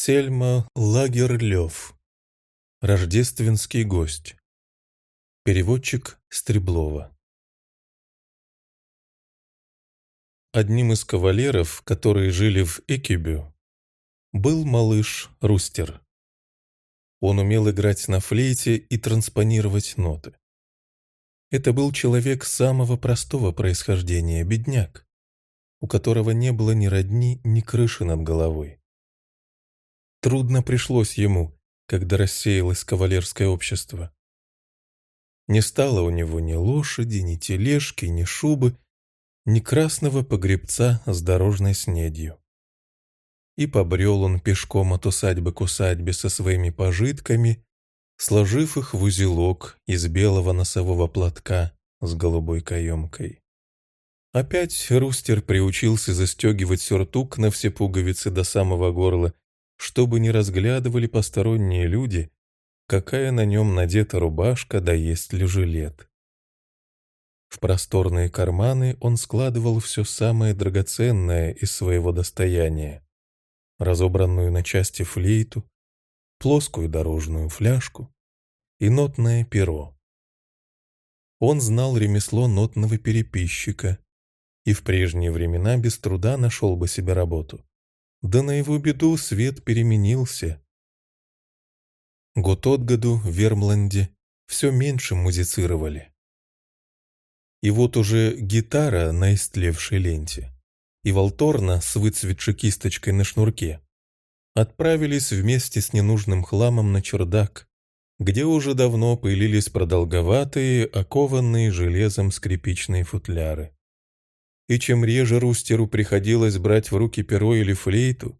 Сельма Лагерлёв. Рождественский гость. Переводчик Стреблова. Одним из кавалеров, которые жили в Экибю, был малыш Рустер. Он умел играть на флейте и транспонировать ноты. Это был человек самого простого происхождения, бедняк, у которого не было ни родни, ни крыши над головой. Трудно пришлось ему, когда рассеялось кавалерское общество. Не стало у него ни лошади, ни тележки, ни шубы, ни красного погребца с дорожной снедью. И побрел он пешком от усадьбы к усадьбе со своими пожитками, сложив их в узелок из белого носового платка с голубой каемкой. Опять Рустер приучился застегивать сюртук на все пуговицы до самого горла чтобы не разглядывали посторонние люди, какая на нем надета рубашка, да есть ли жилет. В просторные карманы он складывал все самое драгоценное из своего достояния, разобранную на части флейту, плоскую дорожную фляжку и нотное перо. Он знал ремесло нотного переписчика и в прежние времена без труда нашел бы себе работу. Да на его беду свет переменился. Год от году в Вермланде все меньше музицировали. И вот уже гитара на истлевшей ленте и волторна с выцветшей кисточкой на шнурке отправились вместе с ненужным хламом на чердак, где уже давно пылились продолговатые, окованные железом скрипичные футляры и чем реже Рустеру приходилось брать в руки перо или флейту,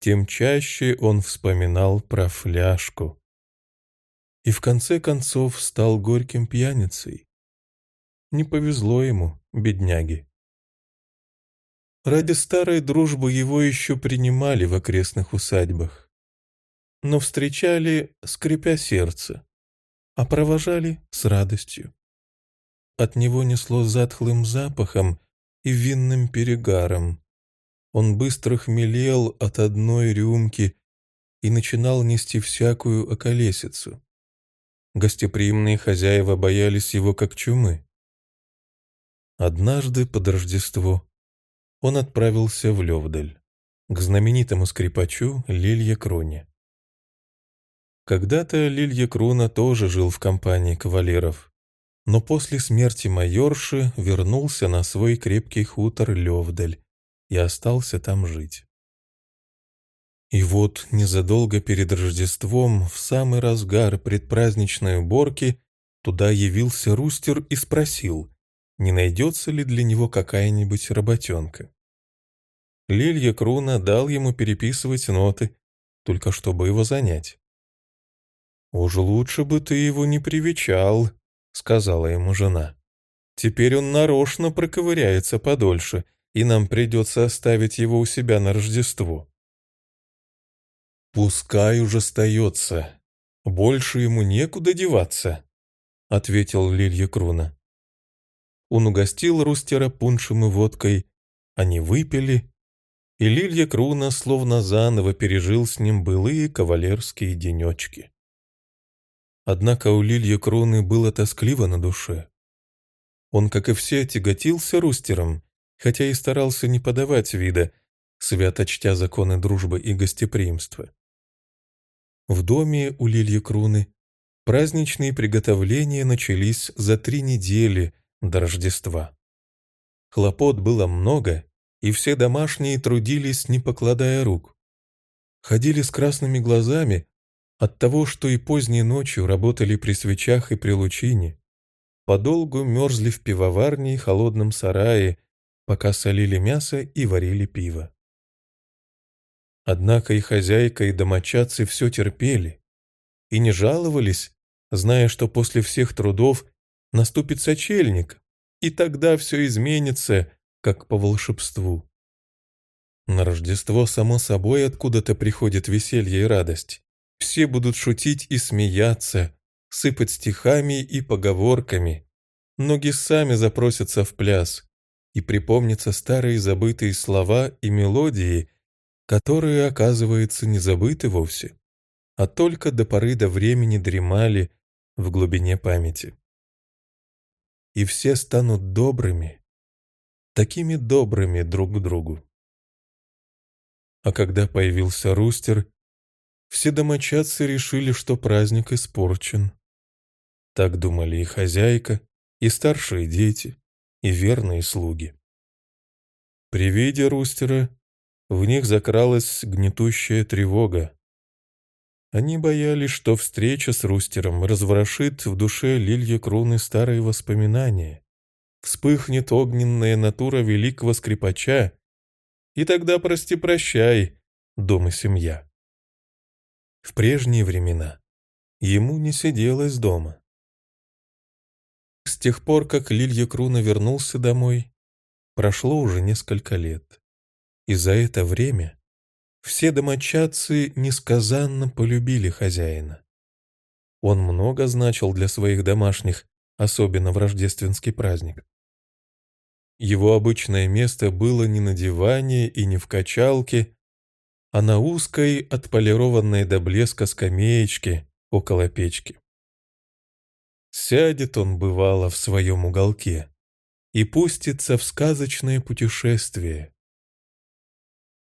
тем чаще он вспоминал про фляжку. И в конце концов стал горьким пьяницей. Не повезло ему, бедняге. Ради старой дружбы его еще принимали в окрестных усадьбах, но встречали, скрипя сердце, а провожали с радостью. От него несло затхлым запахом, и винным перегаром. Он быстро хмелел от одной рюмки и начинал нести всякую околесицу. Гостеприимные хозяева боялись его как чумы. Однажды под Рождество он отправился в Левдаль, к знаменитому скрипачу Лилье Кроне. Когда-то Лилья Круна тоже жил в компании кавалеров но после смерти майорши вернулся на свой крепкий хутор Левдаль и остался там жить. И вот незадолго перед Рождеством, в самый разгар предпраздничной уборки, туда явился Рустер и спросил, не найдется ли для него какая-нибудь работенка. Лилья Круна дал ему переписывать ноты, только чтобы его занять. «Уж лучше бы ты его не привечал», сказала ему жена. «Теперь он нарочно проковыряется подольше, и нам придется оставить его у себя на Рождество». «Пускай уже остается. Больше ему некуда деваться», — ответил Лилья Круна. Он угостил Рустера пуншем и водкой, они выпили, и Лилья Круна словно заново пережил с ним былые кавалерские денечки. Однако у Лильи Кроны было тоскливо на душе. Он, как и все, тяготился Рустером, хотя и старался не подавать вида, свято чтя законы дружбы и гостеприимства. В доме у Лильи Круны праздничные приготовления начались за три недели до Рождества. Хлопот было много, и все домашние трудились, не покладая рук. Ходили с красными глазами, от того, что и поздней ночью работали при свечах и при лучине, подолгу мерзли в пивоварне и холодном сарае, пока солили мясо и варили пиво. Однако и хозяйка, и домочадцы все терпели и не жаловались, зная, что после всех трудов наступит сочельник, и тогда все изменится, как по волшебству. На Рождество, само собой, откуда-то приходит веселье и радость. Все будут шутить и смеяться, сыпать стихами и поговорками. Ноги сами запросятся в пляс, и припомнятся старые забытые слова и мелодии, которые, оказывается, не забыты вовсе, а только до поры до времени дремали в глубине памяти. И все станут добрыми, такими добрыми друг к другу. А когда появился Рустер, все домочадцы решили, что праздник испорчен. Так думали и хозяйка, и старшие дети, и верные слуги. При виде Рустера в них закралась гнетущая тревога. Они боялись, что встреча с Рустером разворошит в душе Лилья Круны старые воспоминания, вспыхнет огненная натура великого скрипача, и тогда прости-прощай, дом и семья. В прежние времена ему не сиделось дома. С тех пор, как Лилья Круна вернулся домой, прошло уже несколько лет. И за это время все домочадцы несказанно полюбили хозяина. Он много значил для своих домашних, особенно в рождественский праздник. Его обычное место было не на диване и не в качалке, а на узкой, отполированной до блеска скамеечке около печки. Сядет он, бывало, в своем уголке и пустится в сказочное путешествие.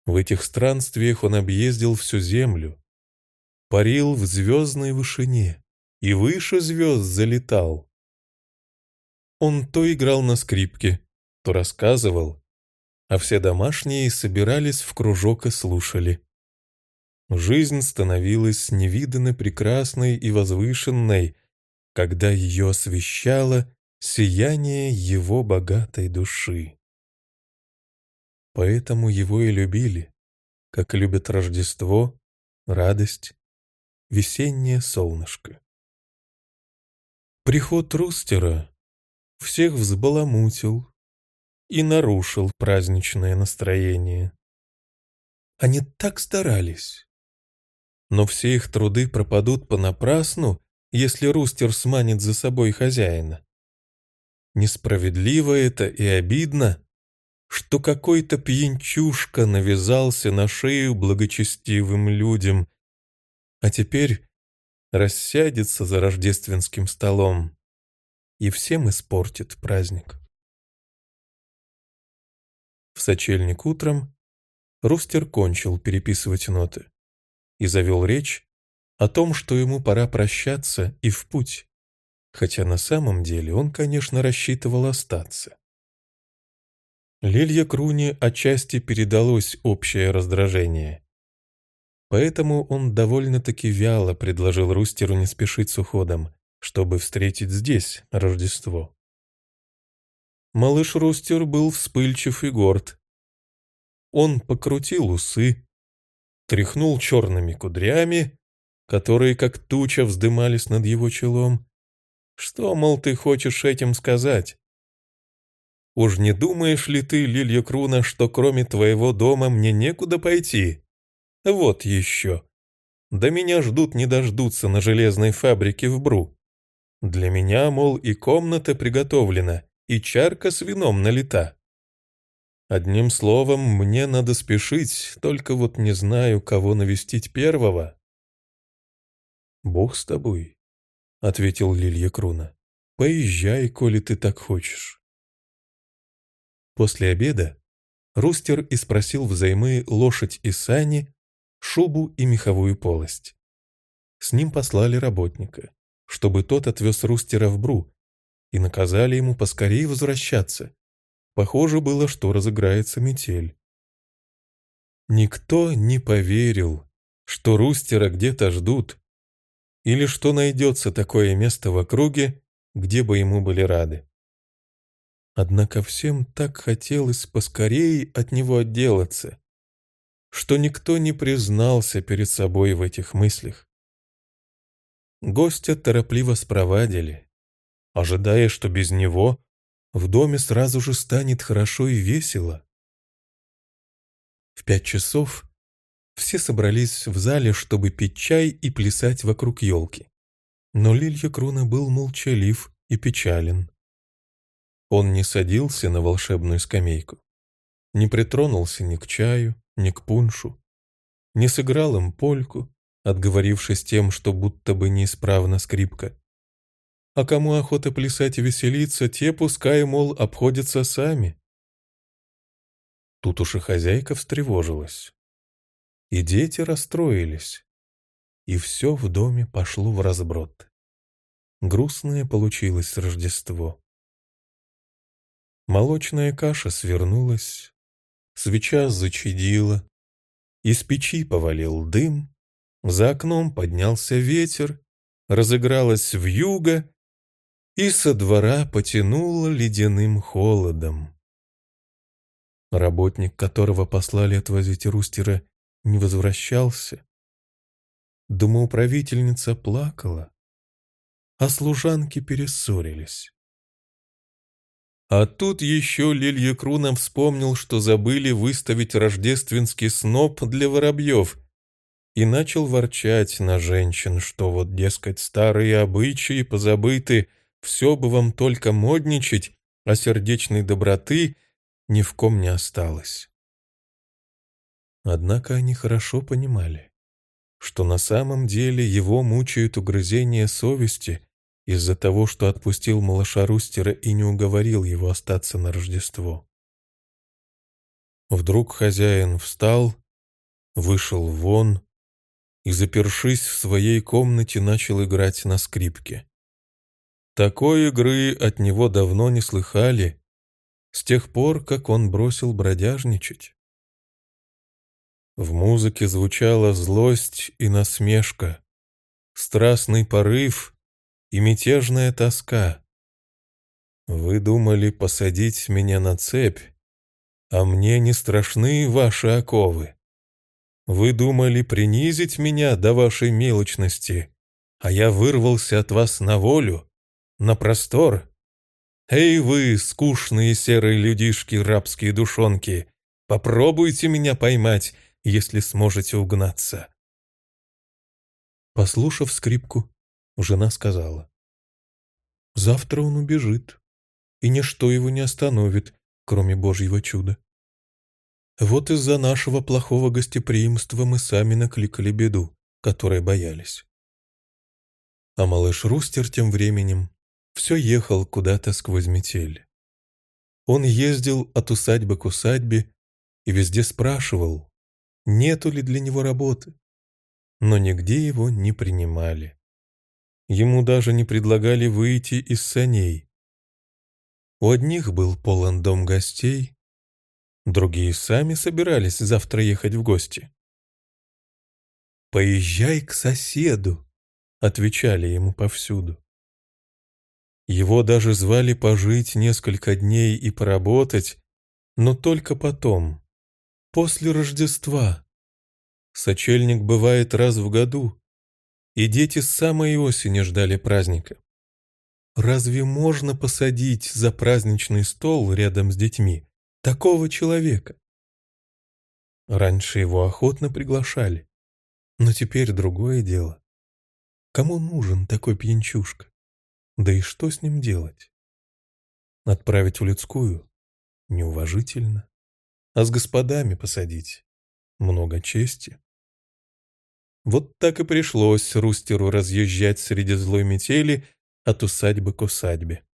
В этих странствиях он объездил всю землю, парил в звездной вышине и выше звезд залетал. Он то играл на скрипке, то рассказывал, а все домашние собирались в кружок и слушали. Жизнь становилась невиданно прекрасной и возвышенной, когда ее освещало сияние его богатой души. Поэтому его и любили, как любят Рождество, радость, весеннее солнышко. Приход Рустера всех взбаламутил, и нарушил праздничное настроение. Они так старались. Но все их труды пропадут понапрасну, если Рустер сманит за собой хозяина. Несправедливо это и обидно, что какой-то пьянчушка навязался на шею благочестивым людям, а теперь рассядется за рождественским столом и всем испортит праздник. В сочельник утром Рустер кончил переписывать ноты и завел речь о том, что ему пора прощаться и в путь, хотя на самом деле он, конечно, рассчитывал остаться. Лилья Круни отчасти передалось общее раздражение. Поэтому он довольно-таки вяло предложил Рустеру не спешить с уходом, чтобы встретить здесь Рождество. Малыш Рустер был вспыльчив и горд. Он покрутил усы, тряхнул черными кудрями, которые как туча вздымались над его челом. Что, мол, ты хочешь этим сказать? Уж не думаешь ли ты, Лилья Круна, что кроме твоего дома мне некуда пойти? Вот еще. Да меня ждут не дождутся на железной фабрике в Бру. Для меня, мол, и комната приготовлена, и чарка с вином налита. Одним словом, мне надо спешить, только вот не знаю, кого навестить первого. «Бог с тобой», — ответил Лилья Круна. «Поезжай, коли ты так хочешь». После обеда Рустер и спросил взаймы лошадь и сани, шубу и меховую полость. С ним послали работника, чтобы тот отвез Рустера в Бру, и наказали ему поскорее возвращаться. Похоже было, что разыграется метель. Никто не поверил, что Рустера где-то ждут, или что найдется такое место в округе, где бы ему были рады. Однако всем так хотелось поскорее от него отделаться, что никто не признался перед собой в этих мыслях. Гостя торопливо спровадили, ожидая, что без него в доме сразу же станет хорошо и весело. В пять часов все собрались в зале, чтобы пить чай и плясать вокруг елки. Но Лилья Круна был молчалив и печален. Он не садился на волшебную скамейку, не притронулся ни к чаю, ни к пуншу, не сыграл им польку, отговорившись тем, что будто бы неисправна скрипка. А кому охота плясать и веселиться, те пускай, мол, обходятся сами. Тут уж и хозяйка встревожилась. И дети расстроились. И все в доме пошло в разброд. Грустное получилось Рождество. Молочная каша свернулась, свеча зачадила, из печи повалил дым, за окном поднялся ветер, разыгралась вьюга, и со двора потянуло ледяным холодом. Работник, которого послали отвозить Рустера, не возвращался. Домоуправительница плакала, а служанки перессорились. А тут еще Лилья Круном вспомнил, что забыли выставить рождественский сноп для воробьев, и начал ворчать на женщин, что вот, дескать, старые обычаи позабыты, все бы вам только модничать, а сердечной доброты ни в ком не осталось. Однако они хорошо понимали, что на самом деле его мучают угрызения совести из-за того, что отпустил малыша Рустера и не уговорил его остаться на Рождество. Вдруг хозяин встал, вышел вон, и, запершись в своей комнате, начал играть на скрипке. Такой игры от него давно не слыхали, с тех пор, как он бросил бродяжничать. В музыке звучала злость и насмешка, страстный порыв и мятежная тоска. Вы думали посадить меня на цепь, а мне не страшны ваши оковы. Вы думали принизить меня до вашей мелочности, а я вырвался от вас на волю, на простор. Эй вы, скучные серые людишки, рабские душонки, попробуйте меня поймать, если сможете угнаться. Послушав скрипку, жена сказала. Завтра он убежит, и ничто его не остановит, кроме Божьего чуда. Вот из-за нашего плохого гостеприимства мы сами накликали беду, которой боялись. А малыш Рустер тем временем все ехал куда-то сквозь метель. Он ездил от усадьбы к усадьбе и везде спрашивал, нету ли для него работы, но нигде его не принимали. Ему даже не предлагали выйти из саней. У одних был полон дом гостей, Другие сами собирались завтра ехать в гости. «Поезжай к соседу», — отвечали ему повсюду. Его даже звали пожить несколько дней и поработать, но только потом, после Рождества. Сочельник бывает раз в году, и дети с самой осени ждали праздника. Разве можно посадить за праздничный стол рядом с детьми такого человека. Раньше его охотно приглашали, но теперь другое дело. Кому нужен такой пьянчушка? Да и что с ним делать? Отправить в людскую? Неуважительно. А с господами посадить? Много чести. Вот так и пришлось Рустеру разъезжать среди злой метели от усадьбы к усадьбе.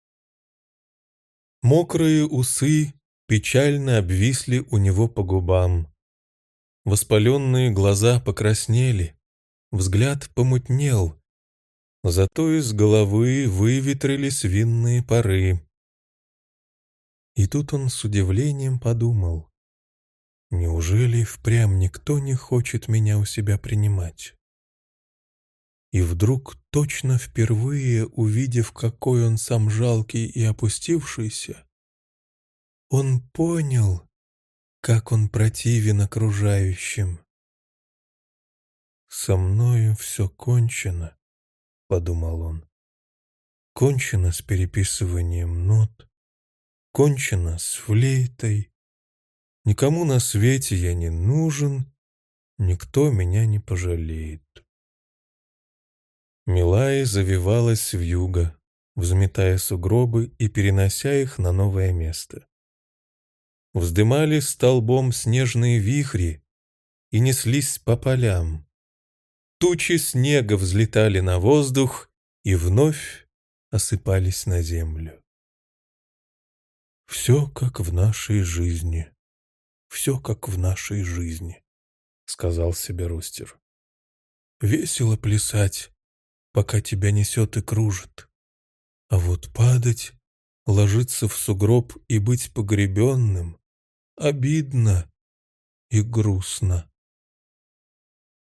Мокрые усы печально обвисли у него по губам. Воспаленные глаза покраснели, взгляд помутнел, зато из головы выветрились винные пары. И тут он с удивлением подумал, неужели впрямь никто не хочет меня у себя принимать? И вдруг, точно впервые увидев, какой он сам жалкий и опустившийся, он понял, как он противен окружающим. «Со мною все кончено», — подумал он. «Кончено с переписыванием нот, кончено с флейтой. Никому на свете я не нужен, никто меня не пожалеет». Милая завивалась в юго, взметая сугробы и перенося их на новое место. Вздымались столбом снежные вихри, и неслись по полям. Тучи снега взлетали на воздух и вновь осыпались на землю. «Все как в нашей жизни, все как в нашей жизни», — сказал себе Рустер. «Весело плясать, пока тебя несет и кружит, а вот падать, ложиться в сугроб и быть погребенным обидно и грустно.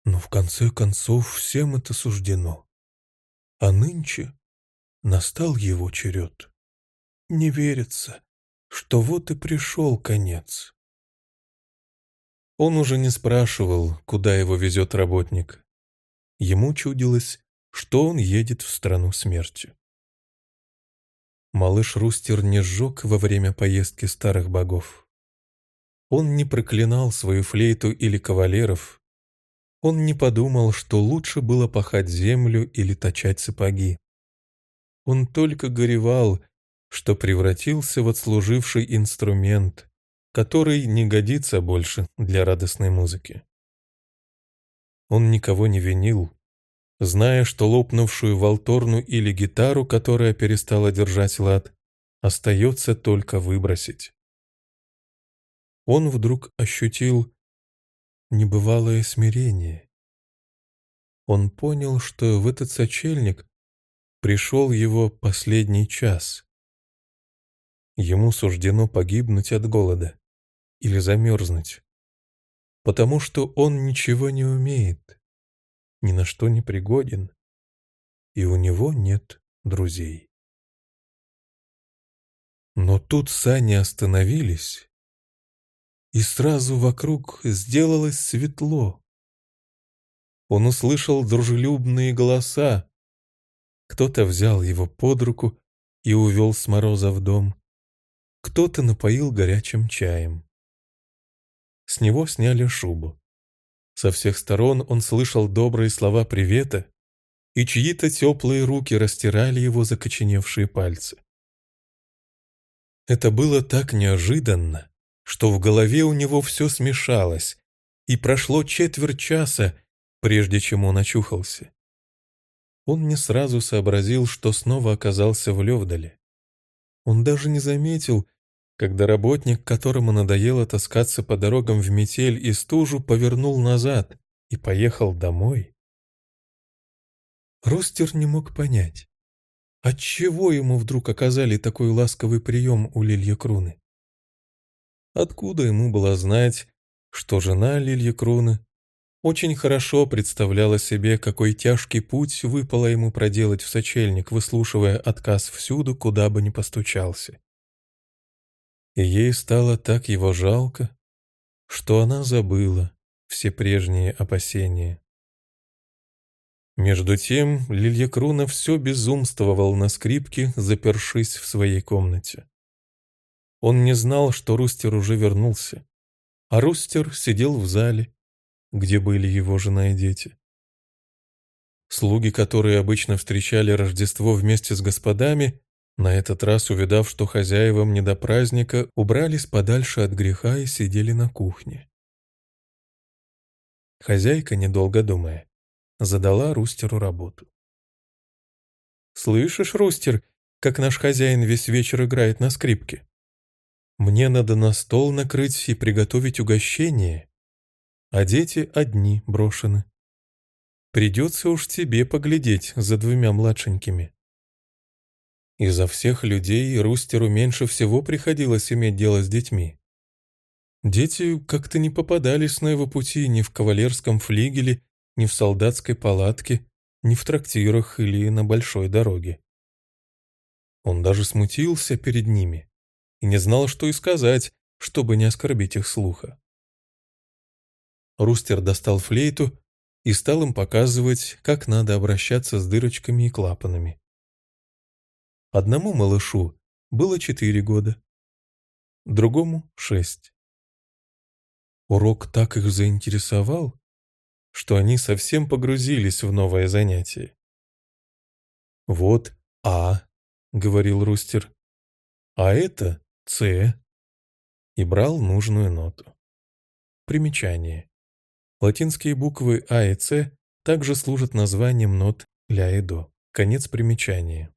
Но в конце концов всем это суждено. А нынче настал его черед. Не верится, что вот и пришел конец. Он уже не спрашивал, куда его везет работник. Ему чудилось, что он едет в страну смерти. Малыш Рустер не сжег во время поездки старых богов. Он не проклинал свою флейту или кавалеров. Он не подумал, что лучше было пахать землю или точать сапоги. Он только горевал, что превратился в отслуживший инструмент, который не годится больше для радостной музыки. Он никого не винил, зная, что лопнувшую волторну или гитару, которая перестала держать лад, остается только выбросить он вдруг ощутил небывалое смирение. Он понял, что в этот сочельник пришел его последний час. Ему суждено погибнуть от голода или замерзнуть, потому что он ничего не умеет, ни на что не пригоден, и у него нет друзей. Но тут сани остановились, и сразу вокруг сделалось светло. Он услышал дружелюбные голоса. Кто-то взял его под руку и увел с мороза в дом. Кто-то напоил горячим чаем. С него сняли шубу. Со всех сторон он слышал добрые слова привета, и чьи-то теплые руки растирали его закоченевшие пальцы. Это было так неожиданно, что в голове у него все смешалось, и прошло четверть часа, прежде чем он очухался. Он не сразу сообразил, что снова оказался в Левдале. Он даже не заметил, когда работник, которому надоело таскаться по дорогам в метель и стужу, повернул назад и поехал домой. Рустер не мог понять, отчего ему вдруг оказали такой ласковый прием у Лилья Круны. Откуда ему было знать, что жена Лильи Круны очень хорошо представляла себе, какой тяжкий путь выпало ему проделать в сочельник, выслушивая отказ всюду, куда бы ни постучался. И ей стало так его жалко, что она забыла все прежние опасения. Между тем Лилья Круна все безумствовал на скрипке, запершись в своей комнате. Он не знал, что Рустер уже вернулся. А Рустер сидел в зале, где были его жена и дети. Слуги, которые обычно встречали Рождество вместе с господами, на этот раз, увидав, что хозяевам не до праздника, убрались подальше от греха и сидели на кухне. Хозяйка, недолго думая, задала Рустеру работу. «Слышишь, Рустер, как наш хозяин весь вечер играет на скрипке?» Мне надо на стол накрыть и приготовить угощение, а дети одни брошены. Придется уж тебе поглядеть за двумя младшенькими. Изо всех людей Рустеру меньше всего приходилось иметь дело с детьми. Дети как-то не попадались на его пути ни в кавалерском флигеле, ни в солдатской палатке, ни в трактирах или на большой дороге. Он даже смутился перед ними и не знал, что и сказать, чтобы не оскорбить их слуха. Рустер достал флейту и стал им показывать, как надо обращаться с дырочками и клапанами. Одному малышу было четыре года, другому — шесть. Урок так их заинтересовал, что они совсем погрузились в новое занятие. «Вот А», — говорил Рустер, — «а это С и брал нужную ноту. Примечание. Латинские буквы А и С также служат названием нот ля и до. Конец примечания.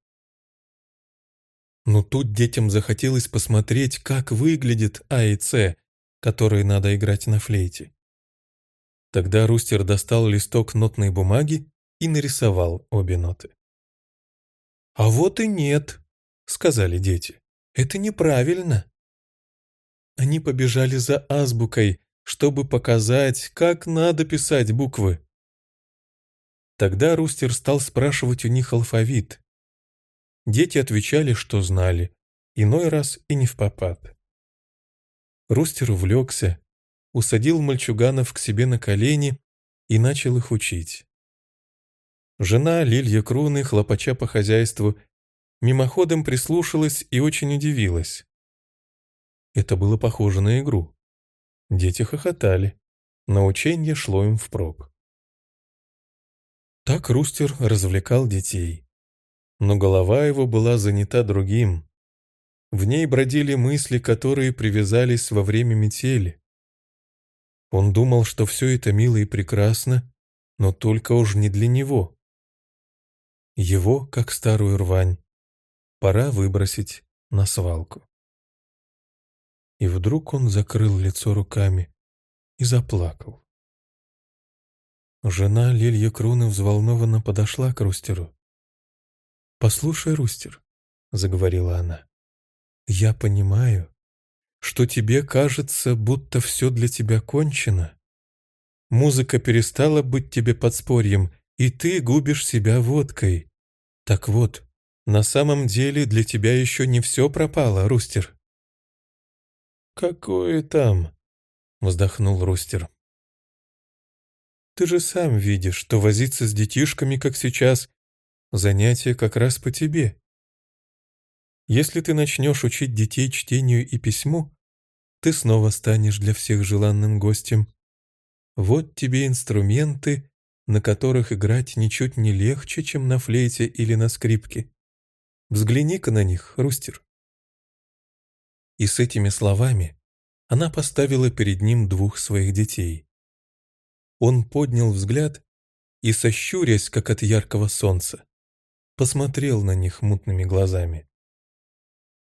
Но тут детям захотелось посмотреть, как выглядит А и С, которые надо играть на флейте. Тогда Рустер достал листок нотной бумаги и нарисовал обе ноты. «А вот и нет», — сказали дети. «Это неправильно». Они побежали за азбукой, чтобы показать, как надо писать буквы. Тогда Рустер стал спрашивать у них алфавит. Дети отвечали, что знали, иной раз и не в попад. Рустер увлекся, усадил мальчуганов к себе на колени и начал их учить. Жена Лилья Круны, хлопача по хозяйству, мимоходом прислушалась и очень удивилась. Это было похоже на игру. Дети хохотали. Научение шло им впрок. Так Рустер развлекал детей. Но голова его была занята другим. В ней бродили мысли, которые привязались во время метели. Он думал, что все это мило и прекрасно, но только уж не для него. Его, как старую рвань, пора выбросить на свалку. И вдруг он закрыл лицо руками и заплакал. Жена Лилья Круны взволнованно подошла к Рустеру. «Послушай, Рустер», — заговорила она, — «я понимаю, что тебе кажется, будто все для тебя кончено. Музыка перестала быть тебе подспорьем, и ты губишь себя водкой. Так вот, на самом деле для тебя еще не все пропало, Рустер. «Какое там?» — вздохнул Рустер. «Ты же сам видишь, что возиться с детишками, как сейчас, занятие как раз по тебе. Если ты начнешь учить детей чтению и письму, ты снова станешь для всех желанным гостем. Вот тебе инструменты, на которых играть ничуть не легче, чем на флейте или на скрипке. Взгляни-ка на них, Рустер. И с этими словами она поставила перед ним двух своих детей. Он поднял взгляд и, сощурясь, как от яркого солнца, посмотрел на них мутными глазами.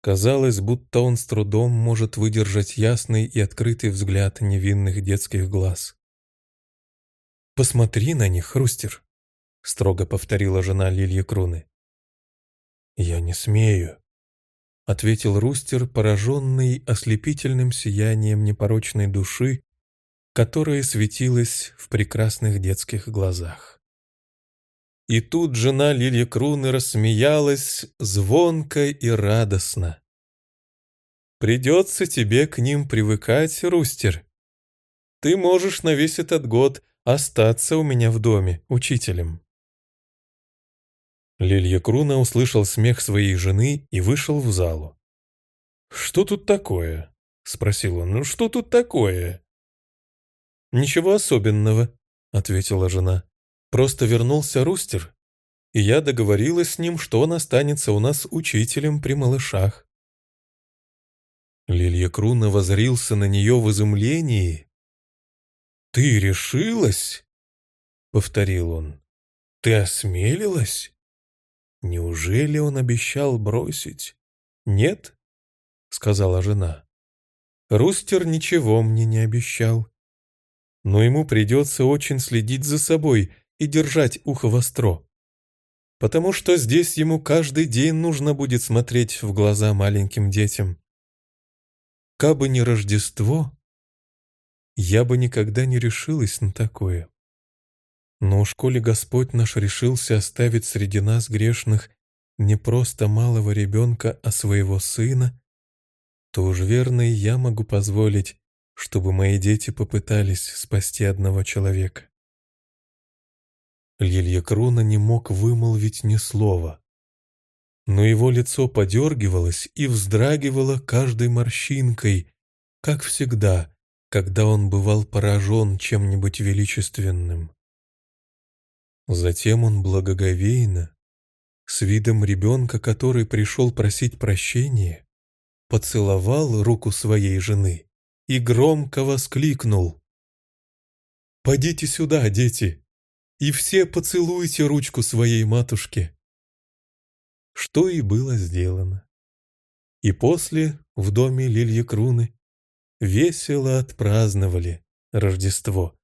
Казалось, будто он с трудом может выдержать ясный и открытый взгляд невинных детских глаз. «Посмотри на них, Рустер», — строго повторила жена Лильи Круны. «Я не смею», — ответил Рустер, пораженный ослепительным сиянием непорочной души, которая светилась в прекрасных детских глазах. И тут жена Лилья Круны рассмеялась звонко и радостно. «Придется тебе к ним привыкать, Рустер. Ты можешь на весь этот год остаться у меня в доме учителем». Лилья Круна услышал смех своей жены и вышел в залу. «Что тут такое?» — спросил он. «Ну что тут такое?» «Ничего особенного», — ответила жена. «Просто вернулся Рустер, и я договорилась с ним, что он останется у нас учителем при малышах». Лилья Круна возрился на нее в изумлении «Ты решилась?» — повторил он. «Ты осмелилась? Неужели он обещал бросить?» «Нет», — сказала жена. «Рустер ничего мне не обещал. Но ему придется очень следить за собой и держать ухо востро, потому что здесь ему каждый день нужно будет смотреть в глаза маленьким детям. Кабы не Рождество, я бы никогда не решилась на такое. Но уж коли Господь наш решился оставить среди нас грешных не просто малого ребенка, а своего сына, то уж верно и я могу позволить, чтобы мои дети попытались спасти одного человека. Лилья Круна не мог вымолвить ни слова, но его лицо подергивалось и вздрагивало каждой морщинкой, как всегда, когда он бывал поражен чем-нибудь величественным. Затем он благоговейно, с видом ребенка, который пришел просить прощения, поцеловал руку своей жены и громко воскликнул. Подите сюда, дети, и все поцелуйте ручку своей матушки. Что и было сделано. И после в доме Лильи Круны весело отпраздновали Рождество.